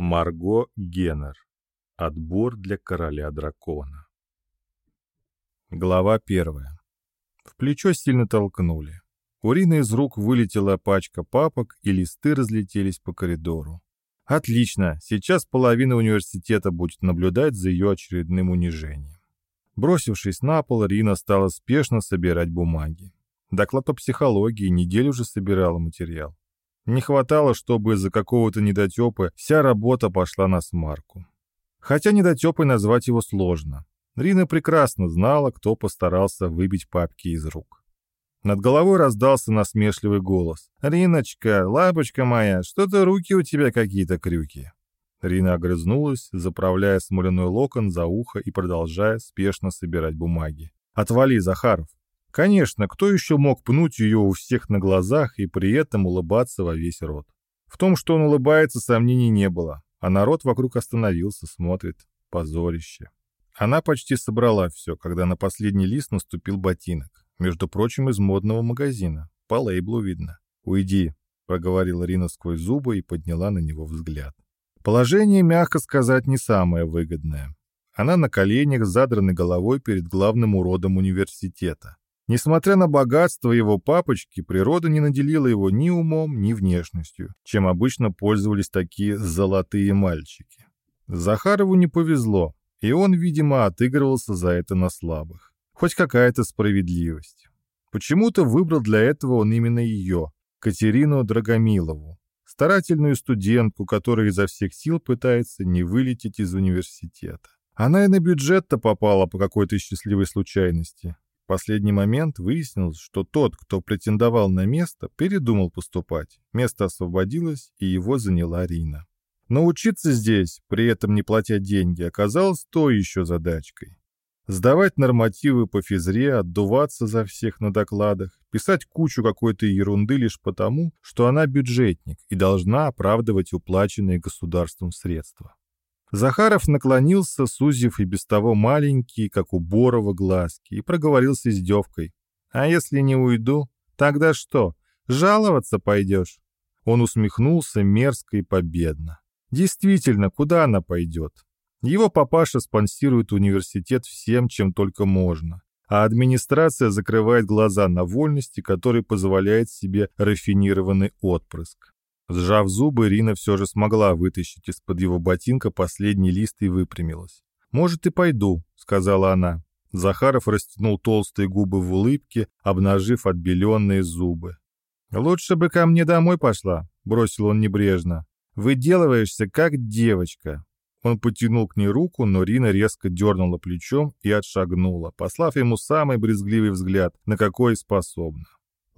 Марго Геннер. Отбор для короля дракона. Глава первая. В плечо сильно толкнули. У из рук вылетела пачка папок, и листы разлетелись по коридору. Отлично, сейчас половина университета будет наблюдать за ее очередным унижением. Бросившись на пол, Рина стала спешно собирать бумаги. Доклад по психологии неделю уже собирала материал. Не хватало, чтобы из-за какого-то недотепы вся работа пошла на смарку. Хотя недотепой назвать его сложно. Рина прекрасно знала, кто постарался выбить папки из рук. Над головой раздался насмешливый голос. «Риночка, лапочка моя, что-то руки у тебя какие-то крюки». Рина огрызнулась, заправляя смоляной локон за ухо и продолжая спешно собирать бумаги. «Отвали, Захаров!» Конечно, кто еще мог пнуть ее у всех на глазах и при этом улыбаться во весь рот? В том, что он улыбается, сомнений не было, а народ вокруг остановился, смотрит. Позорище. Она почти собрала все, когда на последний лист наступил ботинок. Между прочим, из модного магазина. По лейблу видно. «Уйди», — проговорила Рина сквозь зубы и подняла на него взгляд. Положение, мягко сказать, не самое выгодное. Она на коленях задранной головой перед главным уродом университета. Несмотря на богатство его папочки, природа не наделила его ни умом, ни внешностью, чем обычно пользовались такие золотые мальчики. Захарову не повезло, и он, видимо, отыгрывался за это на слабых. Хоть какая-то справедливость. Почему-то выбрал для этого он именно ее, Катерину Драгомилову, старательную студентку, которая изо всех сил пытается не вылететь из университета. Она и на бюджет-то попала по какой-то счастливой случайности последний момент выяснилось, что тот, кто претендовал на место, передумал поступать. Место освободилось, и его заняла Рина. Но учиться здесь, при этом не платя деньги, оказалось то еще задачкой. Сдавать нормативы по физре, отдуваться за всех на докладах, писать кучу какой-то ерунды лишь потому, что она бюджетник и должна оправдывать уплаченные государством средства. Захаров наклонился, сузив и без того маленькие, как у Борова, глазки, и проговорил с издевкой. «А если не уйду? Тогда что, жаловаться пойдешь?» Он усмехнулся мерзко и победно. «Действительно, куда она пойдет? Его папаша спонсирует университет всем, чем только можно, а администрация закрывает глаза на вольности, которые позволяет себе рафинированный отпрыск. Сжав зубы, Рина все же смогла вытащить из-под его ботинка последний лист и выпрямилась. «Может, и пойду», — сказала она. Захаров растянул толстые губы в улыбке, обнажив отбеленные зубы. «Лучше бы ко мне домой пошла», — бросил он небрежно. «Выделываешься, как девочка». Он потянул к ней руку, но Рина резко дернула плечом и отшагнула, послав ему самый брезгливый взгляд, на какой способна.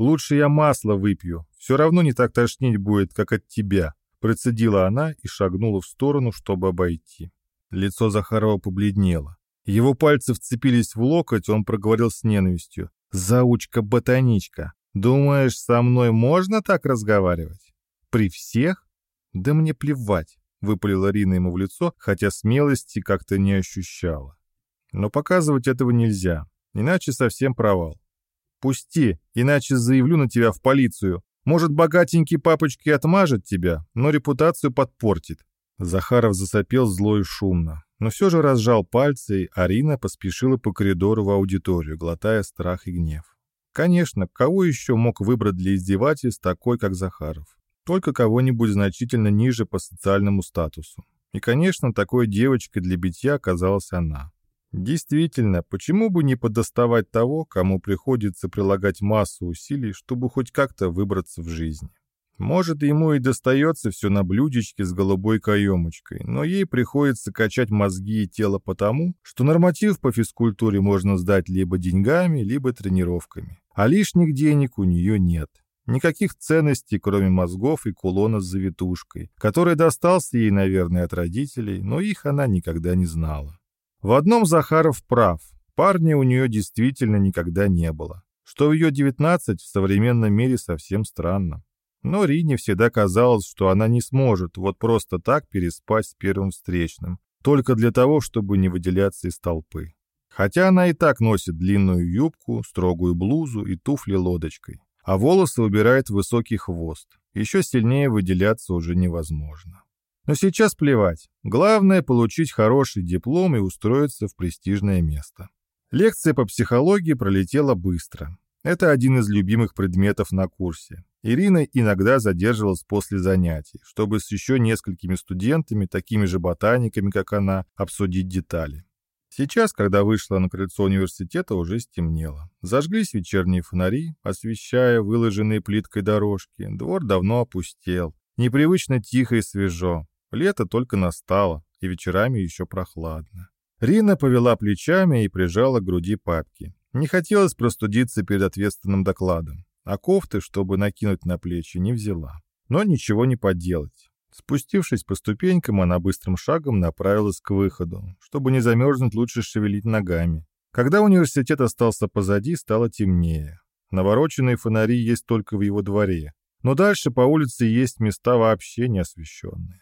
«Лучше я масло выпью, все равно не так тошнить будет, как от тебя», процедила она и шагнула в сторону, чтобы обойти. Лицо Захарова побледнело. Его пальцы вцепились в локоть, он проговорил с ненавистью. «Заучка-ботаничка, думаешь, со мной можно так разговаривать? При всех? Да мне плевать», — выпалила Рина ему в лицо, хотя смелости как-то не ощущала. Но показывать этого нельзя, иначе совсем провал. Пусти, иначе заявлю на тебя в полицию. Может, богатенький папочки отмажет тебя, но репутацию подпортит». Захаров засопел зло и шумно, но все же разжал пальцы, и Арина поспешила по коридору в аудиторию, глотая страх и гнев. Конечно, кого еще мог выбрать для издевательств такой, как Захаров? Только кого-нибудь значительно ниже по социальному статусу. И, конечно, такой девочкой для битья оказалась она. Действительно, почему бы не подоставать того, кому приходится прилагать массу усилий, чтобы хоть как-то выбраться в жизни? Может, ему и достается все на блюдечке с голубой каемочкой, но ей приходится качать мозги и тело потому, что норматив по физкультуре можно сдать либо деньгами, либо тренировками. А лишних денег у нее нет. Никаких ценностей, кроме мозгов и кулона с завитушкой, который достался ей, наверное, от родителей, но их она никогда не знала. В одном Захаров прав. Парня у нее действительно никогда не было. Что в ее 19 в современном мире совсем странно. Но Рине всегда казалось, что она не сможет вот просто так переспать с первым встречным, только для того, чтобы не выделяться из толпы. Хотя она и так носит длинную юбку, строгую блузу и туфли лодочкой, а волосы убирает в высокий хвост. Еще сильнее выделяться уже невозможно. Но сейчас плевать. Главное — получить хороший диплом и устроиться в престижное место. Лекция по психологии пролетела быстро. Это один из любимых предметов на курсе. Ирина иногда задерживалась после занятий, чтобы с еще несколькими студентами, такими же ботаниками, как она, обсудить детали. Сейчас, когда вышла на крыльцо университета, уже стемнело. Зажглись вечерние фонари, освещая выложенные плиткой дорожки. Двор давно опустел. Непривычно тихо и свежо. Лето только настало, и вечерами еще прохладно. Рина повела плечами и прижала к груди папки. Не хотелось простудиться перед ответственным докладом, а кофты, чтобы накинуть на плечи, не взяла. Но ничего не поделать. Спустившись по ступенькам, она быстрым шагом направилась к выходу. Чтобы не замерзнуть, лучше шевелить ногами. Когда университет остался позади, стало темнее. Навороченные фонари есть только в его дворе. Но дальше по улице есть места вообще не освещенные.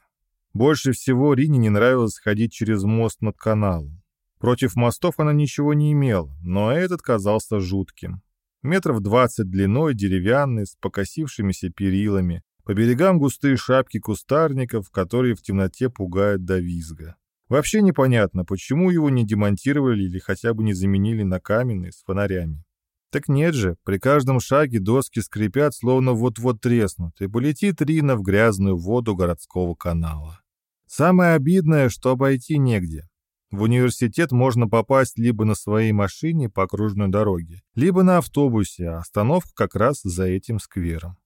Больше всего Рине не нравилось ходить через мост над каналом. Против мостов она ничего не имела, но этот казался жутким. Метров двадцать длиной, деревянный, с покосившимися перилами. По берегам густые шапки кустарников, которые в темноте пугают до визга. Вообще непонятно, почему его не демонтировали или хотя бы не заменили на каменный с фонарями. Так нет же, при каждом шаге доски скрипят, словно вот-вот треснут, и полетит Рина в грязную воду городского канала. Самое обидное, что обойти негде. В университет можно попасть либо на своей машине по окружной дороге, либо на автобусе, а остановка как раз за этим сквером.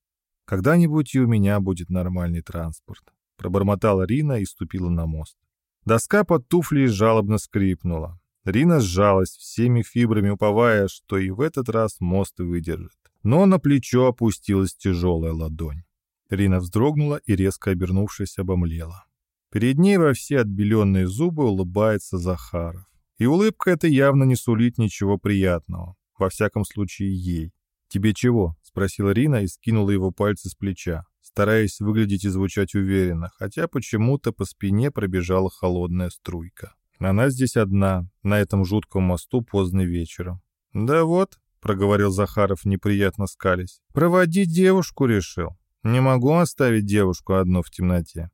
«Когда-нибудь и у меня будет нормальный транспорт», — пробормотала Рина и ступила на мост. Доска под туфлей жалобно скрипнула. Рина сжалась всеми фибрами, уповая, что и в этот раз мост выдержит. Но на плечо опустилась тяжелая ладонь. Рина вздрогнула и, резко обернувшись, обомлела. Перед ней во все отбеленные зубы улыбается Захаров. И улыбка эта явно не сулит ничего приятного. Во всяком случае, ей. «Тебе чего?» — спросила Рина и скинула его пальцы с плеча, стараясь выглядеть и звучать уверенно, хотя почему-то по спине пробежала холодная струйка. Она здесь одна, на этом жутком мосту поздно вечером. «Да вот», — проговорил Захаров, неприятно скались, — «проводить девушку решил. Не могу оставить девушку одну в темноте.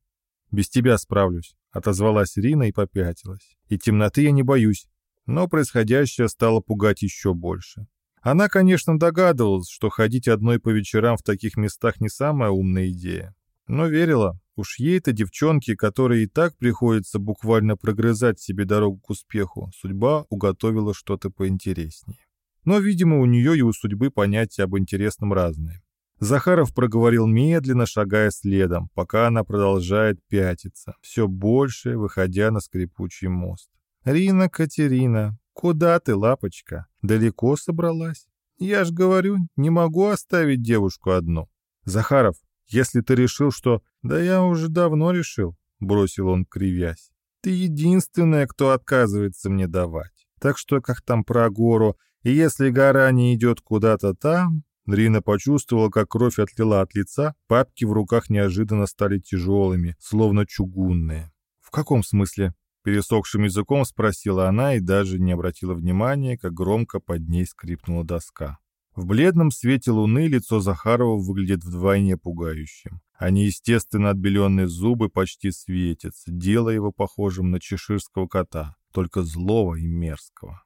«Без тебя справлюсь», — отозвалась Рина и попятилась. «И темноты я не боюсь». Но происходящее стало пугать еще больше. Она, конечно, догадывалась, что ходить одной по вечерам в таких местах не самая умная идея. Но верила, уж ей-то девчонке, которой и так приходится буквально прогрызать себе дорогу к успеху, судьба уготовила что-то поинтереснее. Но, видимо, у нее и у судьбы понятия об интересном разные. Захаров проговорил медленно, шагая следом, пока она продолжает пятиться, все больше выходя на скрипучий мост. «Рина Катерина, куда ты, лапочка? Далеко собралась? Я ж говорю, не могу оставить девушку одну. Захаров, если ты решил, что... Да я уже давно решил», — бросил он, кривясь. «Ты единственная, кто отказывается мне давать. Так что, как там про гору, и если гора не идет куда-то там, Рина почувствовала, как кровь отлила от лица, папки в руках неожиданно стали тяжелыми, словно чугунные. «В каком смысле?» Пересохшим языком спросила она и даже не обратила внимания, как громко под ней скрипнула доска. В бледном свете луны лицо Захарова выглядит вдвойне пугающим, а неестественно отбеленные зубы почти светятся, делая его похожим на чеширского кота, только злого и мерзкого.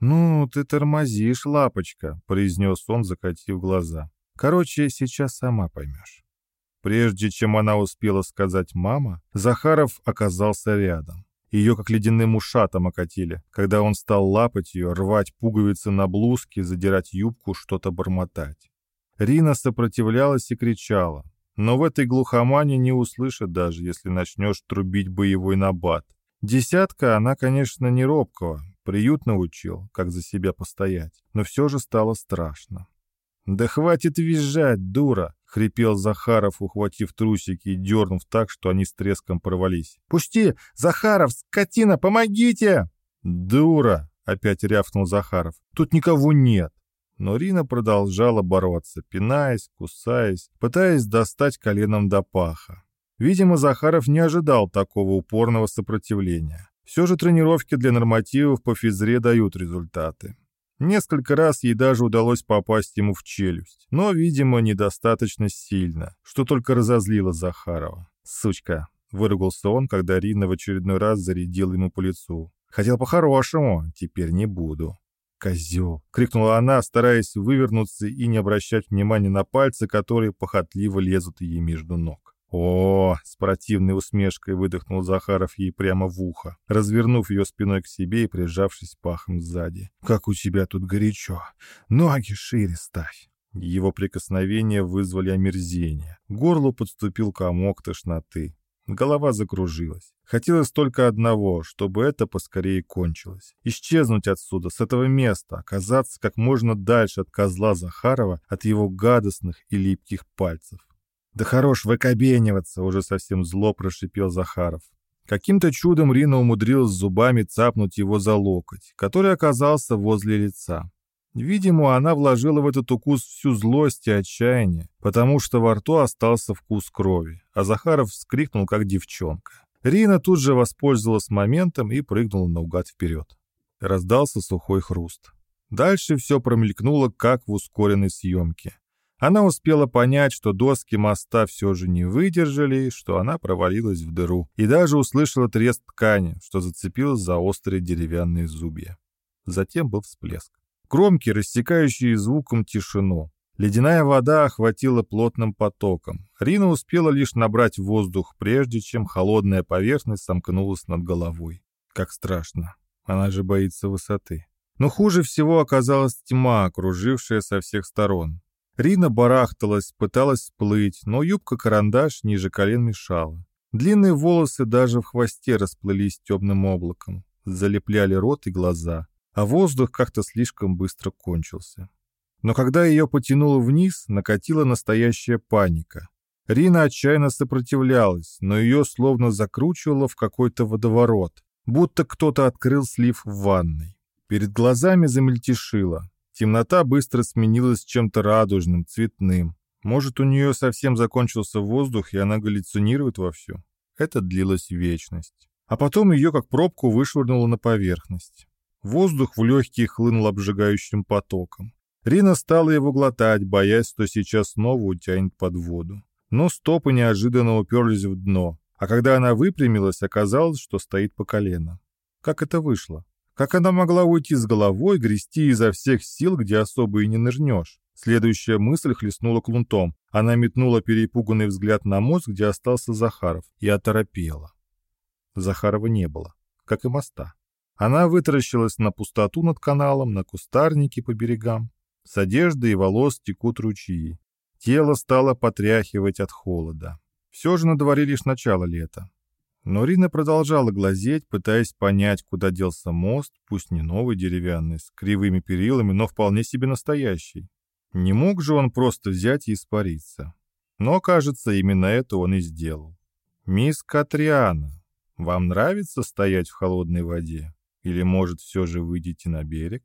«Ну, ты тормозишь, лапочка», — произнес он, закатив глаза. «Короче, сейчас сама поймешь». Прежде чем она успела сказать «мама», Захаров оказался рядом. Ее как ледяным ушатом окатили, когда он стал лапать ее, рвать пуговицы на блузке, задирать юбку, что-то бормотать. Рина сопротивлялась и кричала, но в этой глухомане не услышит даже, если начнешь трубить боевой набат. Десятка она, конечно, не робкого, Приют научил, как за себя постоять, но все же стало страшно. «Да хватит визжать, дура!» — хрипел Захаров, ухватив трусики и дернув так, что они с треском порвались. «Пусти! Захаров, скотина, помогите!» «Дура!» — опять рявкнул Захаров. «Тут никого нет!» Но Рина продолжала бороться, пинаясь, кусаясь, пытаясь достать коленом до паха. Видимо, Захаров не ожидал такого упорного сопротивления. Все же тренировки для нормативов по физре дают результаты. Несколько раз ей даже удалось попасть ему в челюсть, но, видимо, недостаточно сильно, что только разозлило Захарова. «Сучка!» — выругался он, когда Рина в очередной раз зарядил ему по лицу. «Хотел по-хорошему, теперь не буду». «Козел!» — крикнула она, стараясь вывернуться и не обращать внимания на пальцы, которые похотливо лезут ей между ног. «О!» — с противной усмешкой выдохнул Захаров ей прямо в ухо, развернув ее спиной к себе и прижавшись пахом сзади. «Как у тебя тут горячо! Ноги шире ставь!» Его прикосновения вызвали омерзение. Горлу подступил комок тошноты. Голова закружилась. Хотелось только одного, чтобы это поскорее кончилось. Исчезнуть отсюда, с этого места, оказаться как можно дальше от козла Захарова, от его гадостных и липких пальцев. «Да хорош выкобениваться!» — уже совсем зло прошипел Захаров. Каким-то чудом Рина умудрилась зубами цапнуть его за локоть, который оказался возле лица. Видимо, она вложила в этот укус всю злость и отчаяние, потому что во рту остался вкус крови, а Захаров вскрикнул, как девчонка. Рина тут же воспользовалась моментом и прыгнула наугад вперед. Раздался сухой хруст. Дальше все промелькнуло, как в ускоренной съемке. Она успела понять, что доски моста все же не выдержали, что она провалилась в дыру, и даже услышала треск ткани, что зацепилась за острые деревянные зубья. Затем был всплеск. Кромки, рассекающие звуком тишину. Ледяная вода охватила плотным потоком. Рина успела лишь набрать воздух, прежде чем холодная поверхность сомкнулась над головой. Как страшно. Она же боится высоты. Но хуже всего оказалась тьма, окружившая со всех сторон. Рина барахталась, пыталась всплыть, но юбка-карандаш ниже колен мешала. Длинные волосы даже в хвосте расплылись темным облаком, залепляли рот и глаза а воздух как-то слишком быстро кончился. Но когда ее потянуло вниз, накатила настоящая паника. Рина отчаянно сопротивлялась, но ее словно закручивало в какой-то водоворот, будто кто-то открыл слив в ванной. Перед глазами замельтешило. Темнота быстро сменилась чем-то радужным, цветным. Может, у нее совсем закончился воздух, и она галлюцинирует вовсю? Это длилось вечность. А потом ее как пробку вышвырнуло на поверхность. Воздух в легкие хлынул обжигающим потоком. Рина стала его глотать, боясь, что сейчас снова утянет под воду. Но стопы неожиданно уперлись в дно, а когда она выпрямилась, оказалось, что стоит по колено. Как это вышло? Как она могла уйти с головой, грести изо всех сил, где особо и не нырнешь? Следующая мысль хлестнула клунтом. Она метнула перепуганный взгляд на мост, где остался Захаров, и оторопела. Захарова не было, как и моста. Она вытаращилась на пустоту над каналом, на кустарники по берегам. С одежды и волос текут ручьи. Тело стало потряхивать от холода. Все же на дворе лишь начало лета. Но Рина продолжала глазеть, пытаясь понять, куда делся мост, пусть не новый деревянный, с кривыми перилами, но вполне себе настоящий. Не мог же он просто взять и испариться. Но, кажется, именно это он и сделал. «Мисс Катриана, вам нравится стоять в холодной воде?» Или, может, все же выйдете на берег?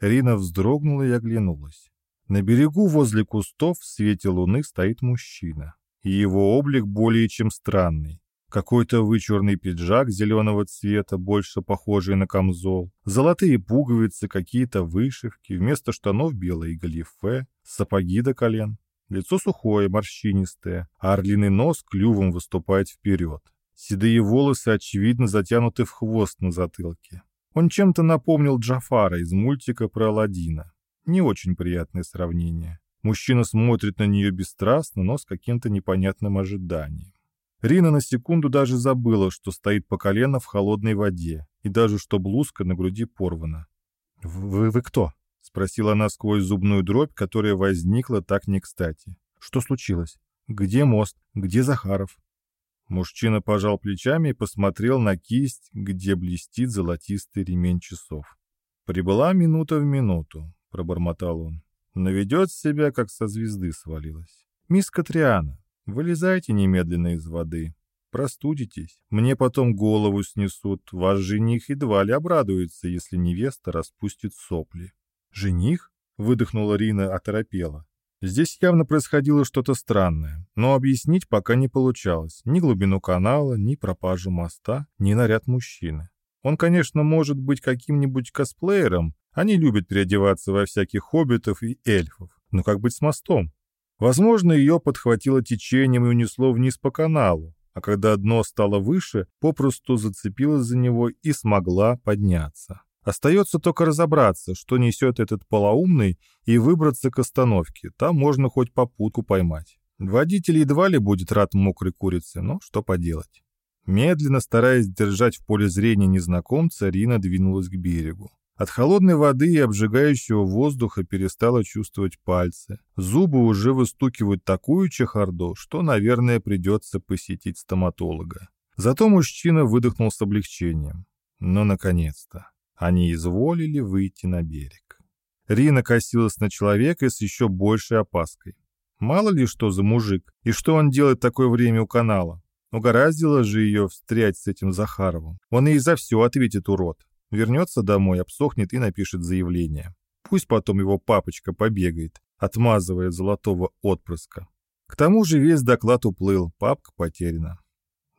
Рина вздрогнула и оглянулась. На берегу возле кустов в свете луны стоит мужчина. И его облик более чем странный. Какой-то вычурный пиджак зеленого цвета, больше похожий на камзол, золотые пуговицы, какие-то вышивки, вместо штанов белые галифе, сапоги до колен. Лицо сухое, морщинистое, а орлиный нос клювом выступает вперед. Седые волосы, очевидно, затянуты в хвост на затылке. Он чем-то напомнил Джафара из мультика про Аладдина. Не очень приятное сравнение. Мужчина смотрит на нее бесстрастно, но с каким-то непонятным ожиданием. Рина на секунду даже забыла, что стоит по колено в холодной воде, и даже что блузка на груди порвана. «Вы, вы кто?» — спросила она сквозь зубную дробь, которая возникла так не кстати. «Что случилось? Где мост? Где Захаров?» Мужчина пожал плечами и посмотрел на кисть, где блестит золотистый ремень часов. «Прибыла минута в минуту», — пробормотал он. «Но ведет себя, как со звезды свалилась. Мисс Катриана, вылезайте немедленно из воды. Простудитесь. Мне потом голову снесут. Ваш жених едва ли обрадуется, если невеста распустит сопли». «Жених?» — выдохнула Рина, оторопела. Здесь явно происходило что-то странное, но объяснить пока не получалось ни глубину канала, ни пропажу моста, ни наряд мужчины. Он, конечно, может быть каким-нибудь косплеером, они любят переодеваться во всяких хоббитов и эльфов, но как быть с мостом? Возможно, ее подхватило течением и унесло вниз по каналу, а когда дно стало выше, попросту зацепилась за него и смогла подняться. Остается только разобраться, что несет этот полоумный, и выбраться к остановке. Там можно хоть попутку поймать. Водитель едва ли будет рад мокрой курице, но что поделать. Медленно, стараясь держать в поле зрения незнакомца, Рина двинулась к берегу. От холодной воды и обжигающего воздуха перестала чувствовать пальцы. Зубы уже выстукивают такую чехарду, что, наверное, придется посетить стоматолога. Зато мужчина выдохнул с облегчением. Но, наконец-то, они изволили выйти на берег. Рина косилась на человека с еще большей опаской. Мало ли что за мужик, и что он делает такое время у канала. Угораздило же ее встрять с этим Захаровым. Он ей за все ответит, урод. Вернется домой, обсохнет и напишет заявление. Пусть потом его папочка побегает, отмазывая золотого отпрыска. К тому же весь доклад уплыл, папка потеряна.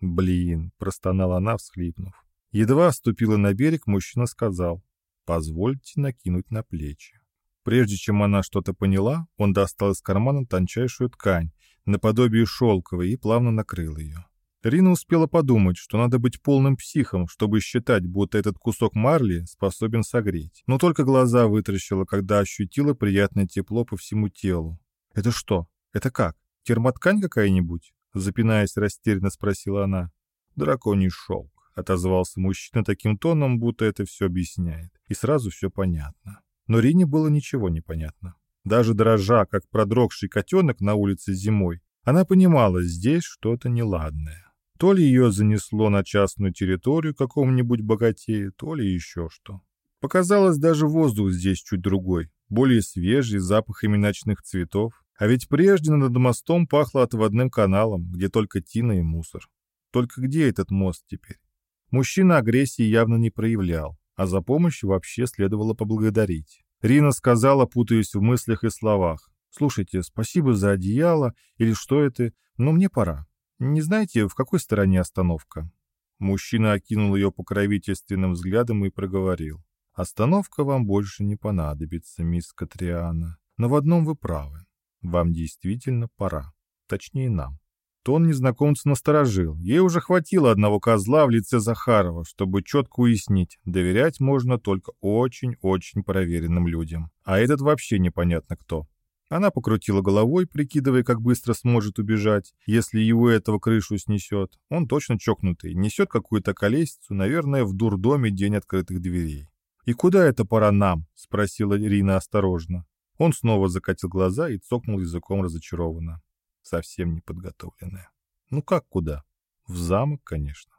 «Блин», — простонала она, всхлипнув. Едва ступила на берег, мужчина сказал, «Позвольте накинуть на плечи». Прежде чем она что-то поняла, он достал из кармана тончайшую ткань, наподобие шелковой, и плавно накрыл ее. Рина успела подумать, что надо быть полным психом, чтобы считать, будто этот кусок марли способен согреть. Но только глаза вытаращила, когда ощутила приятное тепло по всему телу. «Это что? Это как? Термоткань какая-нибудь?» Запинаясь, растерянно спросила она. «Драконий шелк», — отозвался мужчина таким тоном, будто это все объясняет. И сразу все понятно. Но Рине было ничего не понятно. Даже дрожа, как продрогший котенок на улице зимой, она понимала, здесь что-то неладное. То ли ее занесло на частную территорию какому-нибудь богатею, то ли еще что. Показалось, даже воздух здесь чуть другой, более свежий, с запахами ночных цветов. А ведь прежде над мостом пахло отводным каналом, где только тина и мусор. Только где этот мост теперь? Мужчина агрессии явно не проявлял, а за помощь вообще следовало поблагодарить. Рина сказала, путаясь в мыслях и словах. «Слушайте, спасибо за одеяло, или что это, но мне пора. «Не знаете, в какой стороне остановка?» Мужчина окинул ее покровительственным взглядом и проговорил. «Остановка вам больше не понадобится, мисс Катриана. Но в одном вы правы. Вам действительно пора. Точнее, нам». Тон незнакомца насторожил. Ей уже хватило одного козла в лице Захарова, чтобы четко уяснить, доверять можно только очень-очень проверенным людям. А этот вообще непонятно кто. Она покрутила головой, прикидывая, как быстро сможет убежать, если его этого крышу снесет. Он точно чокнутый, несет какую-то колесицу, наверное, в дурдоме день открытых дверей. «И куда это пора нам?» — спросила Ирина осторожно. Он снова закатил глаза и цокнул языком разочарованно. Совсем неподготовленная. «Ну как куда?» «В замок, конечно».